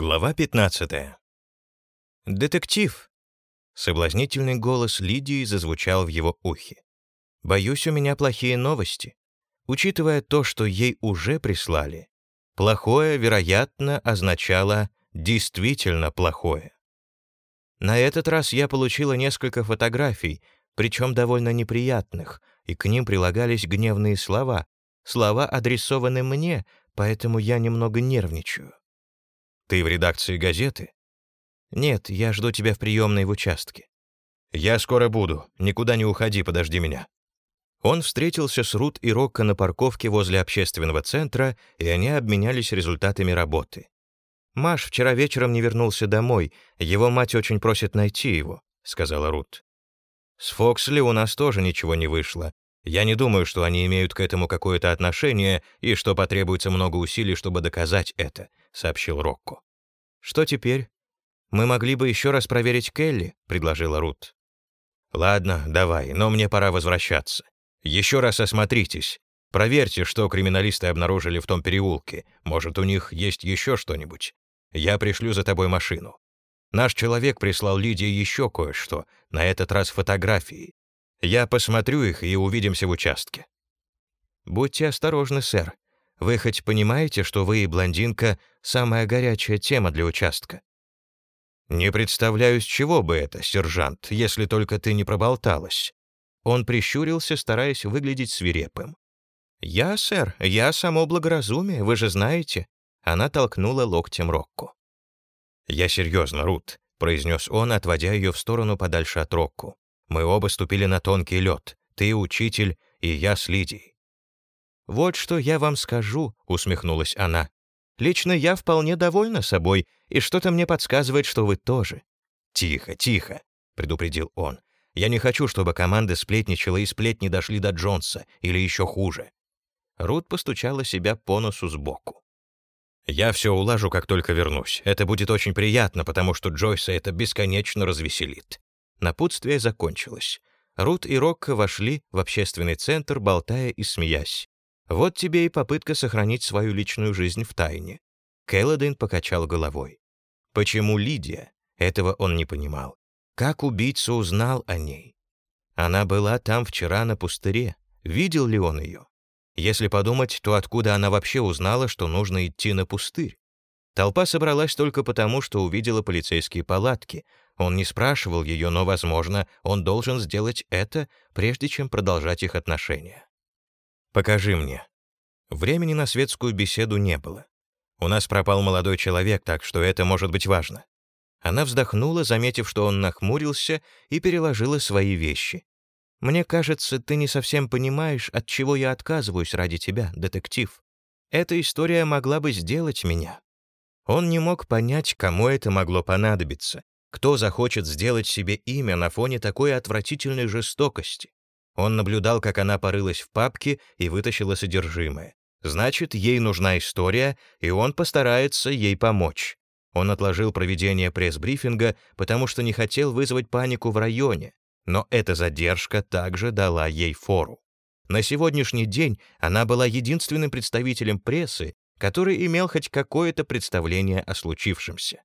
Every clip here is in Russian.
Глава 15. «Детектив!» Соблазнительный голос Лидии зазвучал в его ухе. «Боюсь, у меня плохие новости. Учитывая то, что ей уже прислали, плохое, вероятно, означало действительно плохое. На этот раз я получила несколько фотографий, причем довольно неприятных, и к ним прилагались гневные слова. Слова адресованы мне, поэтому я немного нервничаю. Ты в редакции газеты? Нет, я жду тебя в приемной в участке. Я скоро буду. Никуда не уходи, подожди меня. Он встретился с Рут и Рокко на парковке возле общественного центра, и они обменялись результатами работы. «Маш вчера вечером не вернулся домой. Его мать очень просит найти его», — сказала Рут. «С Фоксли у нас тоже ничего не вышло. Я не думаю, что они имеют к этому какое-то отношение и что потребуется много усилий, чтобы доказать это», — сообщил Рокко. «Что теперь? Мы могли бы еще раз проверить Келли», — предложила Рут. «Ладно, давай, но мне пора возвращаться. Еще раз осмотритесь. Проверьте, что криминалисты обнаружили в том переулке. Может, у них есть еще что-нибудь. Я пришлю за тобой машину. Наш человек прислал Лидии еще кое-что, на этот раз фотографии. Я посмотрю их и увидимся в участке». «Будьте осторожны, сэр. Вы хоть понимаете, что вы и блондинка — самая горячая тема для участка?» «Не представляю, с чего бы это, сержант, если только ты не проболталась». Он прищурился, стараясь выглядеть свирепым. «Я, сэр, я само благоразумие, вы же знаете». Она толкнула локтем Рокку. «Я серьезно, Рут», — произнес он, отводя ее в сторону подальше от Рокку. «Мы оба ступили на тонкий лед. Ты учитель, и я с Лидией. «Вот что я вам скажу», — усмехнулась она. «Лично я вполне довольна собой, и что-то мне подсказывает, что вы тоже». «Тихо, тихо», — предупредил он. «Я не хочу, чтобы команда сплетничала и сплетни дошли до Джонса, или еще хуже». Рут постучала себя по носу сбоку. «Я все улажу, как только вернусь. Это будет очень приятно, потому что Джойса это бесконечно развеселит». Напутствие закончилось. Рут и Рокко вошли в общественный центр, болтая и смеясь. Вот тебе и попытка сохранить свою личную жизнь в тайне. Келлодейн покачал головой. Почему Лидия? Этого он не понимал. Как убийца узнал о ней? Она была там вчера на пустыре. Видел ли он ее? Если подумать, то откуда она вообще узнала, что нужно идти на пустырь? Толпа собралась только потому, что увидела полицейские палатки. Он не спрашивал ее, но, возможно, он должен сделать это, прежде чем продолжать их отношения. «Покажи мне». Времени на светскую беседу не было. У нас пропал молодой человек, так что это может быть важно. Она вздохнула, заметив, что он нахмурился, и переложила свои вещи. «Мне кажется, ты не совсем понимаешь, от чего я отказываюсь ради тебя, детектив. Эта история могла бы сделать меня». Он не мог понять, кому это могло понадобиться, кто захочет сделать себе имя на фоне такой отвратительной жестокости. Он наблюдал, как она порылась в папке и вытащила содержимое. Значит, ей нужна история, и он постарается ей помочь. Он отложил проведение пресс-брифинга, потому что не хотел вызвать панику в районе, но эта задержка также дала ей фору. На сегодняшний день она была единственным представителем прессы, который имел хоть какое-то представление о случившемся.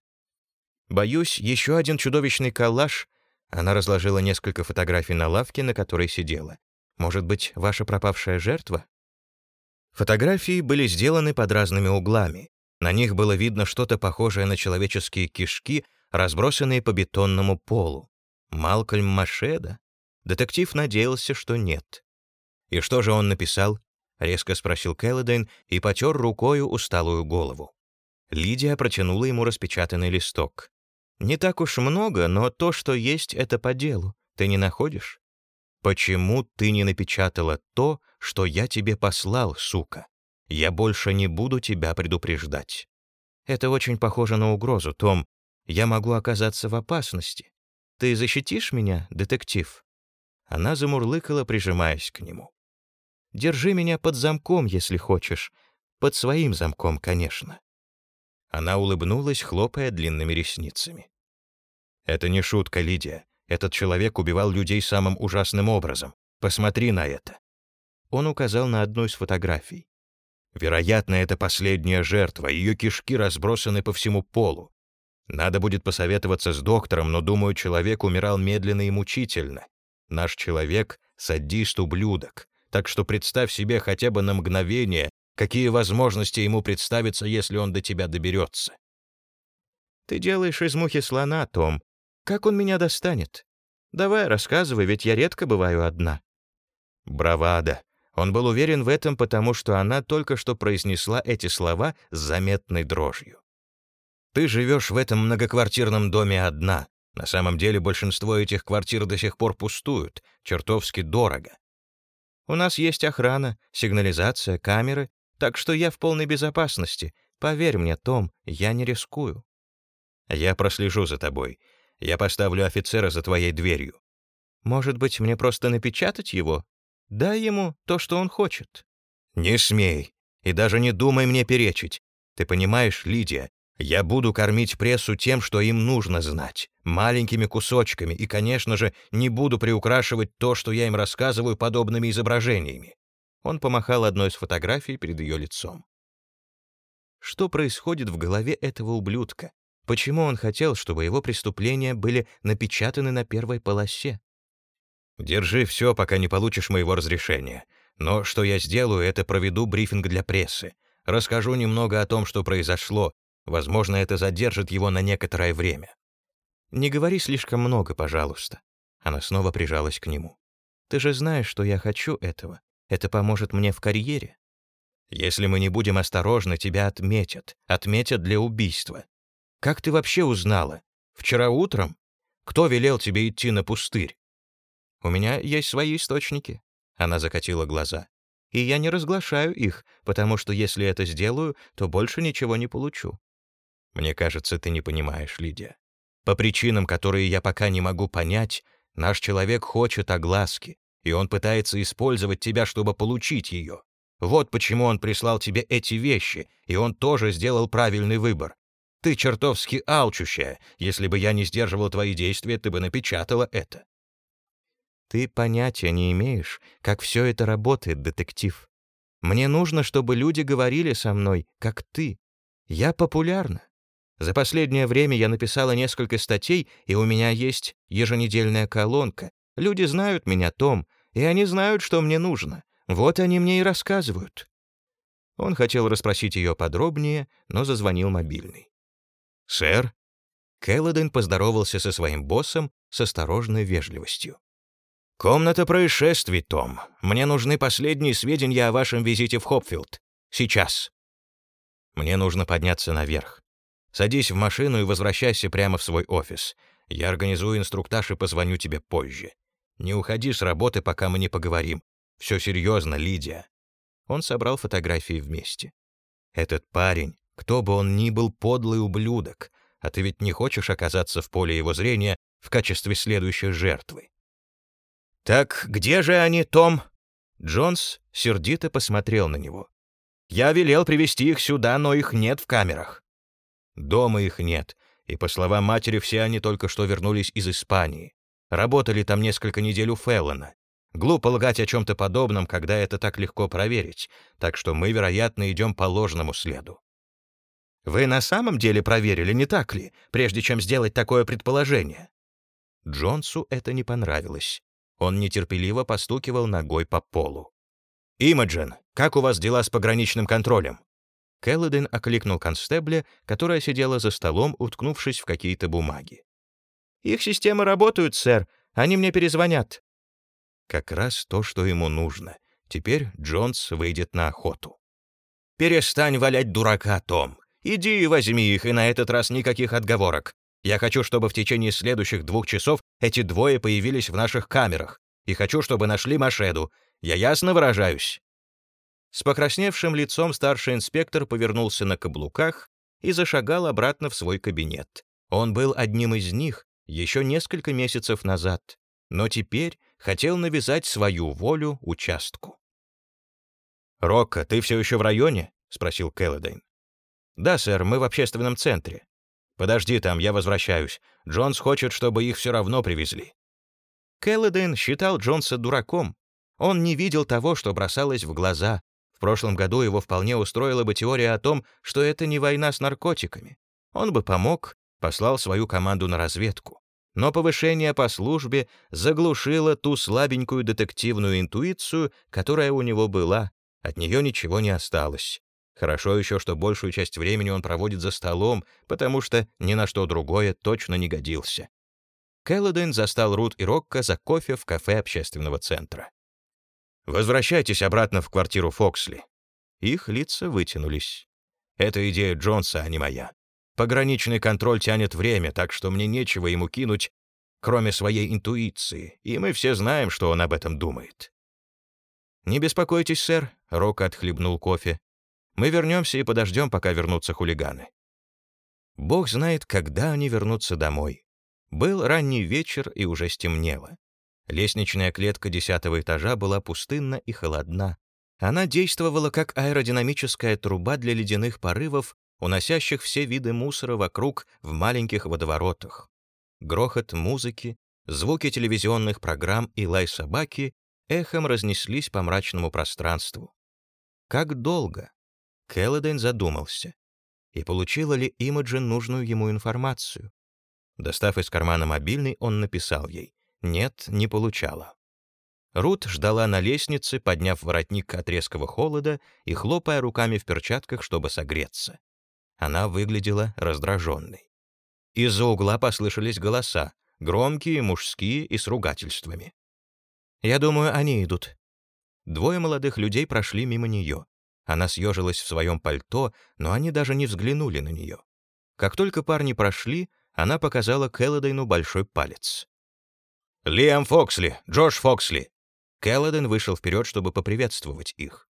Боюсь, еще один чудовищный коллаж она разложила несколько фотографий на лавке, на которой сидела. «Может быть, ваша пропавшая жертва?» Фотографии были сделаны под разными углами. На них было видно что-то похожее на человеческие кишки, разбросанные по бетонному полу. Малкольм Машеда? Детектив надеялся, что нет. «И что же он написал?» — резко спросил Келлодейн и потер рукою усталую голову. Лидия протянула ему распечатанный листок. Не так уж много, но то, что есть, это по делу. Ты не находишь? Почему ты не напечатала то, что я тебе послал, сука? Я больше не буду тебя предупреждать. Это очень похоже на угрозу, Том. Я могу оказаться в опасности. Ты защитишь меня, детектив?» Она замурлыкала, прижимаясь к нему. «Держи меня под замком, если хочешь. Под своим замком, конечно». Она улыбнулась, хлопая длинными ресницами. «Это не шутка, Лидия. Этот человек убивал людей самым ужасным образом. Посмотри на это». Он указал на одну из фотографий. Вероятно, это последняя жертва, ее кишки разбросаны по всему полу. Надо будет посоветоваться с доктором, но, думаю, человек умирал медленно и мучительно. Наш человек — садист-ублюдок, так что представь себе хотя бы на мгновение, какие возможности ему представятся, если он до тебя доберется. Ты делаешь из мухи слона, Том. Как он меня достанет? Давай, рассказывай, ведь я редко бываю одна. Бравада. Он был уверен в этом, потому что она только что произнесла эти слова с заметной дрожью. Ты живешь в этом многоквартирном доме одна. На самом деле большинство этих квартир до сих пор пустуют, чертовски дорого. У нас есть охрана, сигнализация, камеры, так что я в полной безопасности. Поверь мне, Том, я не рискую. Я прослежу за тобой. Я поставлю офицера за твоей дверью. Может быть, мне просто напечатать его? Дай ему то, что он хочет. Не смей. И даже не думай мне перечить. Ты понимаешь, Лидия, я буду кормить прессу тем, что им нужно знать, маленькими кусочками, и, конечно же, не буду приукрашивать то, что я им рассказываю подобными изображениями. Он помахал одной из фотографий перед ее лицом. Что происходит в голове этого ублюдка? Почему он хотел, чтобы его преступления были напечатаны на первой полосе? «Держи все, пока не получишь моего разрешения. Но что я сделаю, это проведу брифинг для прессы. Расскажу немного о том, что произошло. Возможно, это задержит его на некоторое время». «Не говори слишком много, пожалуйста». Она снова прижалась к нему. «Ты же знаешь, что я хочу этого. Это поможет мне в карьере. Если мы не будем осторожны, тебя отметят. Отметят для убийства. Как ты вообще узнала? Вчера утром? Кто велел тебе идти на пустырь? У меня есть свои источники. Она закатила глаза. И я не разглашаю их, потому что если это сделаю, то больше ничего не получу. Мне кажется, ты не понимаешь, Лидия. По причинам, которые я пока не могу понять, наш человек хочет огласки, и он пытается использовать тебя, чтобы получить ее. Вот почему он прислал тебе эти вещи, и он тоже сделал правильный выбор. Ты чертовски алчущая. Если бы я не сдерживал твои действия, ты бы напечатала это. Ты понятия не имеешь, как все это работает, детектив. Мне нужно, чтобы люди говорили со мной, как ты. Я популярна. За последнее время я написала несколько статей, и у меня есть еженедельная колонка. Люди знают меня, Том, и они знают, что мне нужно. Вот они мне и рассказывают. Он хотел расспросить ее подробнее, но зазвонил мобильный. «Сэр?» Келлоден поздоровался со своим боссом с осторожной вежливостью. «Комната происшествий, Том. Мне нужны последние сведения о вашем визите в Хопфилд. Сейчас». «Мне нужно подняться наверх. Садись в машину и возвращайся прямо в свой офис. Я организую инструктаж и позвоню тебе позже. Не уходи с работы, пока мы не поговорим. Все серьезно, Лидия». Он собрал фотографии вместе. «Этот парень кто бы он ни был, подлый ублюдок, а ты ведь не хочешь оказаться в поле его зрения в качестве следующей жертвы. «Так где же они, Том?» Джонс сердито посмотрел на него. «Я велел привести их сюда, но их нет в камерах». «Дома их нет, и, по словам матери, все они только что вернулись из Испании. Работали там несколько недель у Феллона. Глупо лгать о чем-то подобном, когда это так легко проверить, так что мы, вероятно, идем по ложному следу. Вы на самом деле проверили, не так ли, прежде чем сделать такое предположение?» Джонсу это не понравилось. Он нетерпеливо постукивал ногой по полу. «Имаджин, как у вас дела с пограничным контролем?» Келлоден окликнул констебля, которая сидела за столом, уткнувшись в какие-то бумаги. «Их системы работают, сэр. Они мне перезвонят». Как раз то, что ему нужно. Теперь Джонс выйдет на охоту. «Перестань валять дурака, Том. Иди и возьми их, и на этот раз никаких отговорок. Я хочу, чтобы в течение следующих двух часов эти двое появились в наших камерах. И хочу, чтобы нашли Машеду. Я ясно выражаюсь». С покрасневшим лицом старший инспектор повернулся на каблуках и зашагал обратно в свой кабинет. Он был одним из них еще несколько месяцев назад, но теперь хотел навязать свою волю участку. «Рокко, ты все еще в районе?» — спросил Келлодейн. «Да, сэр, мы в общественном центре». «Подожди там, я возвращаюсь. Джонс хочет, чтобы их все равно привезли». Келлоден считал Джонса дураком. Он не видел того, что бросалось в глаза. В прошлом году его вполне устроила бы теория о том, что это не война с наркотиками. Он бы помог, послал свою команду на разведку. Но повышение по службе заглушило ту слабенькую детективную интуицию, которая у него была. От нее ничего не осталось. Хорошо еще, что большую часть времени он проводит за столом, потому что ни на что другое точно не годился. Келлоден застал Рут и Рокко за кофе в кафе общественного центра. «Возвращайтесь обратно в квартиру Фоксли». Их лица вытянулись. «Это идея Джонса, а не моя. Пограничный контроль тянет время, так что мне нечего ему кинуть, кроме своей интуиции, и мы все знаем, что он об этом думает». «Не беспокойтесь, сэр», — Рок отхлебнул кофе. «Мы вернемся и подождем, пока вернутся хулиганы». Бог знает, когда они вернутся домой. Был ранний вечер, и уже стемнело. Лестничная клетка десятого этажа была пустынна и холодна. Она действовала как аэродинамическая труба для ледяных порывов, уносящих все виды мусора вокруг в маленьких водоворотах. Грохот музыки, звуки телевизионных программ и лай собаки эхом разнеслись по мрачному пространству. Как долго? Келлодейн задумался. И получила ли Имаджин нужную ему информацию? Достав из кармана мобильный, он написал ей. Нет, не получала. Рут ждала на лестнице, подняв воротник от резкого холода и хлопая руками в перчатках, чтобы согреться. Она выглядела раздраженной. Из-за угла послышались голоса, громкие, мужские и с ругательствами. «Я думаю, они идут». Двое молодых людей прошли мимо нее. Она съежилась в своем пальто, но они даже не взглянули на нее. Как только парни прошли, она показала Келлодейну большой палец. «Лиам Фоксли, Джош Фоксли!» Келлоден вышел вперед, чтобы поприветствовать их.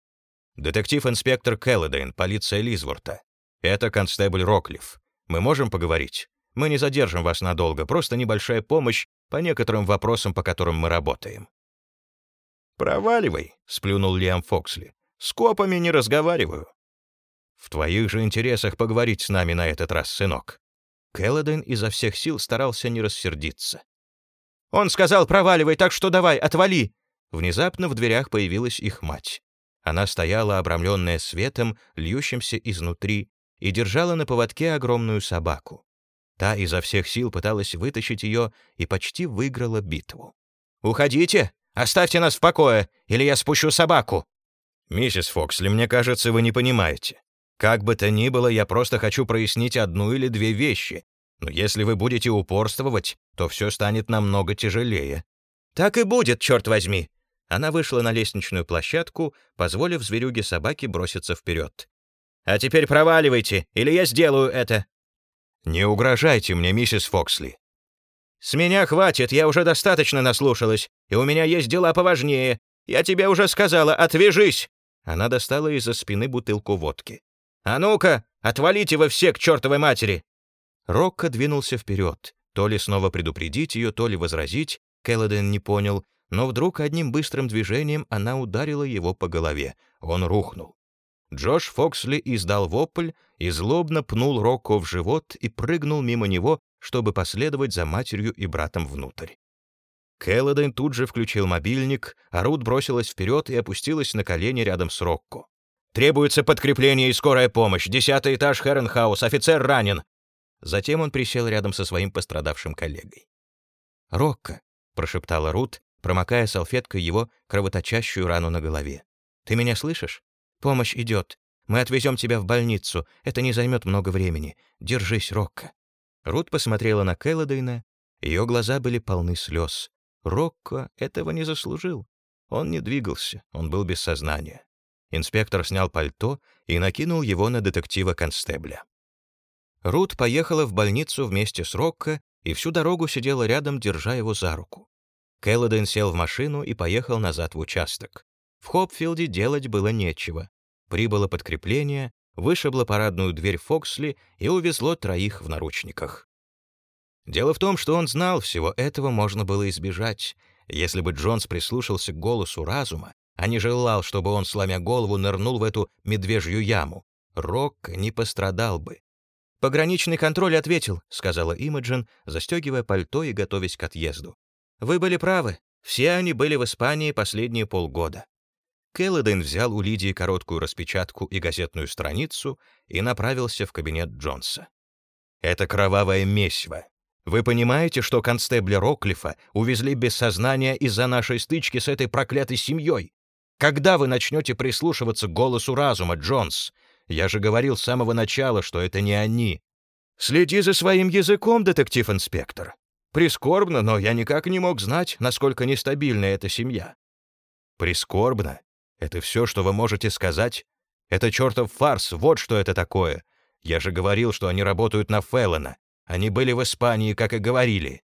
«Детектив-инспектор Келлодейн, полиция Лизворта. «Это констебль Роклифф. Мы можем поговорить? Мы не задержим вас надолго, просто небольшая помощь по некоторым вопросам, по которым мы работаем». «Проваливай», — сплюнул Лиам Фоксли. «С копами не разговариваю». «В твоих же интересах поговорить с нами на этот раз, сынок». Келлоден изо всех сил старался не рассердиться. «Он сказал, проваливай, так что давай, отвали!» Внезапно в дверях появилась их мать. Она стояла, обрамленная светом, льющимся изнутри, и держала на поводке огромную собаку. Та изо всех сил пыталась вытащить ее и почти выиграла битву. «Уходите! Оставьте нас в покое, или я спущу собаку!» «Миссис Фоксли, мне кажется, вы не понимаете. Как бы то ни было, я просто хочу прояснить одну или две вещи. Но если вы будете упорствовать, то все станет намного тяжелее». «Так и будет, черт возьми!» Она вышла на лестничную площадку, позволив зверюге собаке броситься вперед. А теперь проваливайте, или я сделаю это». «Не угрожайте мне, миссис Фоксли». «С меня хватит, я уже достаточно наслушалась, и у меня есть дела поважнее. Я тебе уже сказала, отвяжись!» Она достала из-за спины бутылку водки. «А ну-ка, отвалите вы все к чертовой матери!» Рокко двинулся вперед, то ли снова предупредить ее, то ли возразить, Келлоден не понял, но вдруг одним быстрым движением она ударила его по голове. Он рухнул. Джош Фоксли издал вопль и злобно пнул Рокко в живот и прыгнул мимо него, чтобы последовать за матерью и братом внутрь. Келлоден тут же включил мобильник, а Рут бросилась вперед и опустилась на колени рядом с Рокко. «Требуется подкрепление и скорая помощь. Десятый этаж Херенхаус. Офицер ранен». Затем он присел рядом со своим пострадавшим коллегой. «Рокко», — прошептала Рут, промокая салфеткой его кровоточащую рану на голове. «Ты меня слышишь? Помощь идет. Мы отвезем тебя в больницу. Это не займет много времени. Держись, Рокко». Рут посмотрела на Келлодейна. Ее глаза были полны слез. Рокко этого не заслужил. Он не двигался, он был без сознания. Инспектор снял пальто и накинул его на детектива-констебля. Рут поехала в больницу вместе с Рокко и всю дорогу сидела рядом, держа его за руку. Келлоден сел в машину и поехал назад в участок. В Хопфилде делать было нечего. Прибыло подкрепление, вышибло парадную дверь Фоксли и увезло троих в наручниках. Дело в том, что он знал, всего этого можно было избежать, если бы Джонс прислушался к голосу разума, а не желал, чтобы он, сломя голову, нырнул в эту медвежью яму. Рок не пострадал бы. «Пограничный контроль ответил», — сказала Имаджин, застегивая пальто и готовясь к отъезду. «Вы были правы. Все они были в Испании последние полгода. Келлодейн взял у Лидии короткую распечатку и газетную страницу и направился в кабинет Джонса. «Это кровавое месиво. Вы понимаете, что констебля Роклифа увезли без сознания из-за нашей стычки с этой проклятой семьей? Когда вы начнете прислушиваться к голосу разума, Джонс? Я же говорил с самого начала, что это не они. Следи за своим языком, детектив-инспектор. Прискорбно, но я никак не мог знать, насколько нестабильна эта семья. Прискорбно? Это все, что вы можете сказать? Это чертов фарс, вот что это такое. Я же говорил, что они работают на Феллона. Они были в Испании, как и говорили.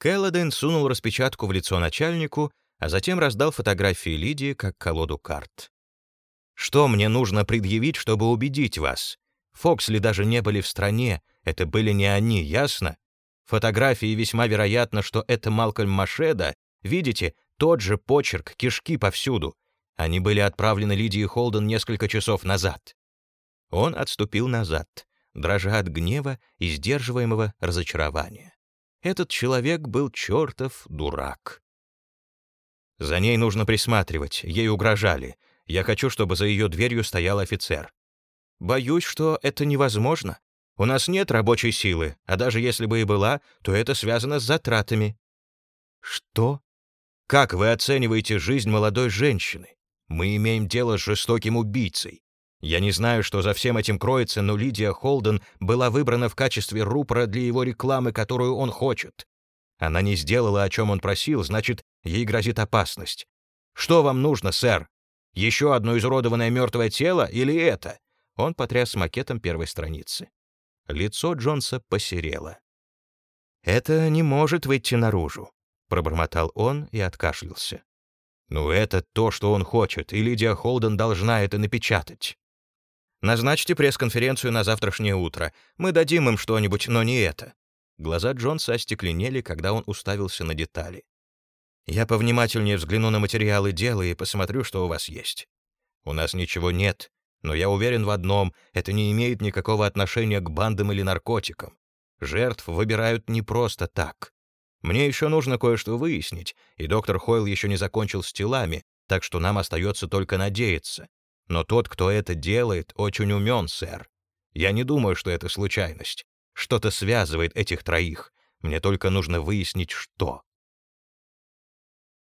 Келлоден сунул распечатку в лицо начальнику, а затем раздал фотографии Лидии как колоду карт. «Что мне нужно предъявить, чтобы убедить вас? Фоксли даже не были в стране, это были не они, ясно? Фотографии весьма вероятно, что это Малкольм Машеда. Видите, тот же почерк, кишки повсюду. Они были отправлены Лидии Холден несколько часов назад. Он отступил назад, дрожа от гнева и сдерживаемого разочарования. Этот человек был чертов дурак. За ней нужно присматривать, ей угрожали. Я хочу, чтобы за ее дверью стоял офицер. Боюсь, что это невозможно. У нас нет рабочей силы, а даже если бы и была, то это связано с затратами. Что? Как вы оцениваете жизнь молодой женщины? Мы имеем дело с жестоким убийцей. Я не знаю, что за всем этим кроется, но Лидия Холден была выбрана в качестве рупора для его рекламы, которую он хочет. Она не сделала, о чем он просил, значит, ей грозит опасность. Что вам нужно, сэр? Еще одно изуродованное мертвое тело или это? Он потряс макетом первой страницы. Лицо Джонса посерело. «Это не может выйти наружу», — пробормотал он и откашлялся. «Ну, это то, что он хочет, и Лидия Холден должна это напечатать. Назначьте пресс-конференцию на завтрашнее утро. Мы дадим им что-нибудь, но не это». Глаза Джонса остекленели, когда он уставился на детали. «Я повнимательнее взгляну на материалы дела и посмотрю, что у вас есть. У нас ничего нет, но я уверен в одном — это не имеет никакого отношения к бандам или наркотикам. Жертв выбирают не просто так. Мне еще нужно кое-что выяснить, и доктор Хойл еще не закончил с телами, так что нам остается только надеяться. Но тот, кто это делает, очень умен, сэр. Я не думаю, что это случайность. Что-то связывает этих троих. Мне только нужно выяснить, что.